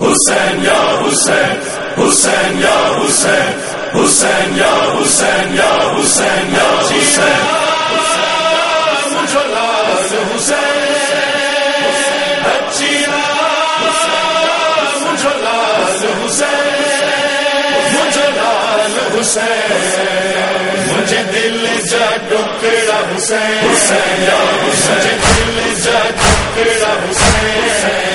حسین یا حسین حسین یا حسین حسین یا حسین یا حسین یا حسین. مجھے دل جا ٹکڑا حسین حسین یا حسین دل جا ٹکڑا حسین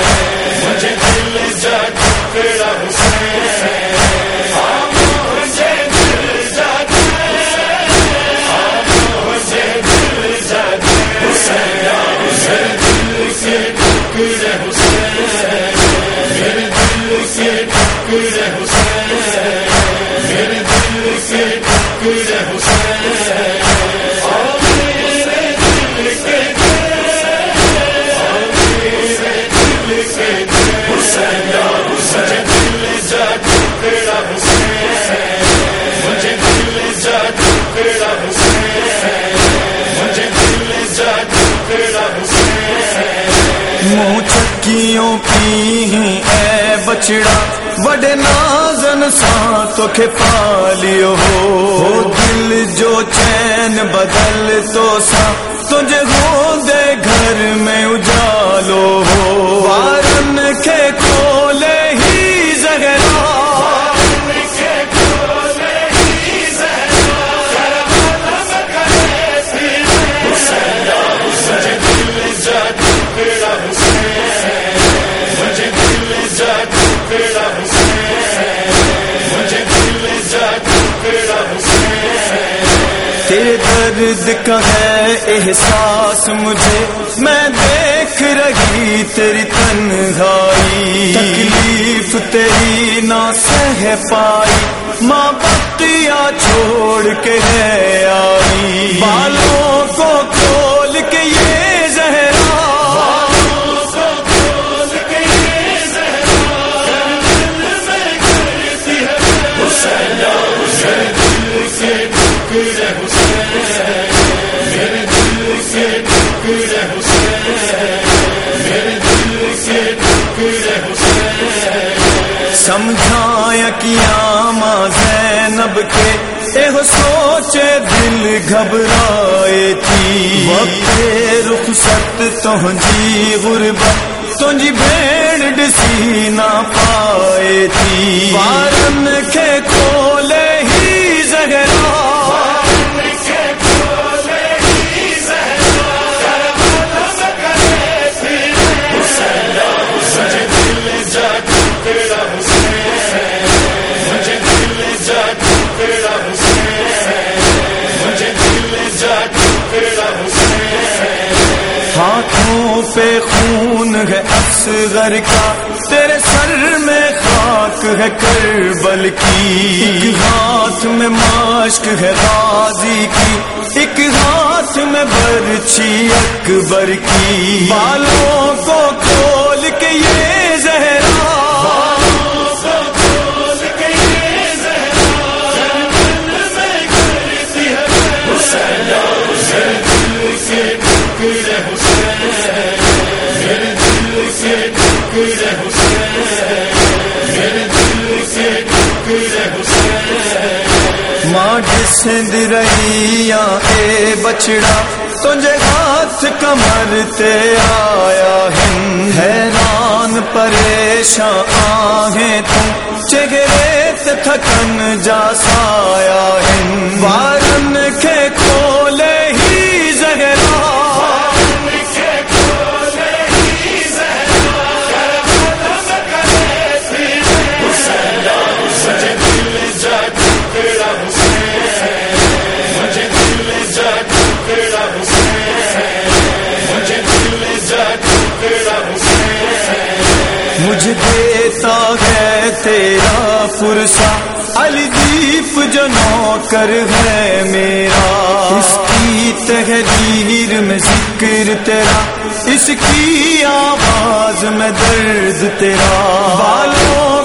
حسین منہ چکیوں کی اے بچڑا وڈے نازن سا تو کے پالیو ہو۔ دل جو چین بدل تو سا، تجھے ہو دے گھر میں تیرے درد کا ہے احساس مجھے میں دیکھ رہی تیری تنہائی تکلیف تیری نہ سہ پائی ماں بتیا چھوڑ کے ہے آئی۔ بالوں زینب کے اے ہو سوچے دل گھبرائے تھی۔ وقت رخصت تہنجی غربت تجھی بھیڑ ڈسی نہ پائے تھی۔ بارن کے کھولے ہی زہر اصغر کا تیرے سر میں خاک ہے کربل کی۔ ایک ہاتھ میں ماشک ہے غازی کی۔ ایک ہاتھ میں برچھی اکبر کی۔ بالوں کو کھول کے یہ ماں جسد رہی اے بچڑا تجھے ہاتھ کمر تے آیا حیران پریشان آہیں تم چہرے تھکن جا سایا تیرا فرسا الدیف جو نوکر ہے میرا۔ اس کی تحریر میں ذکر تیرا، اس کی آواز میں درد تیرا۔ بالوں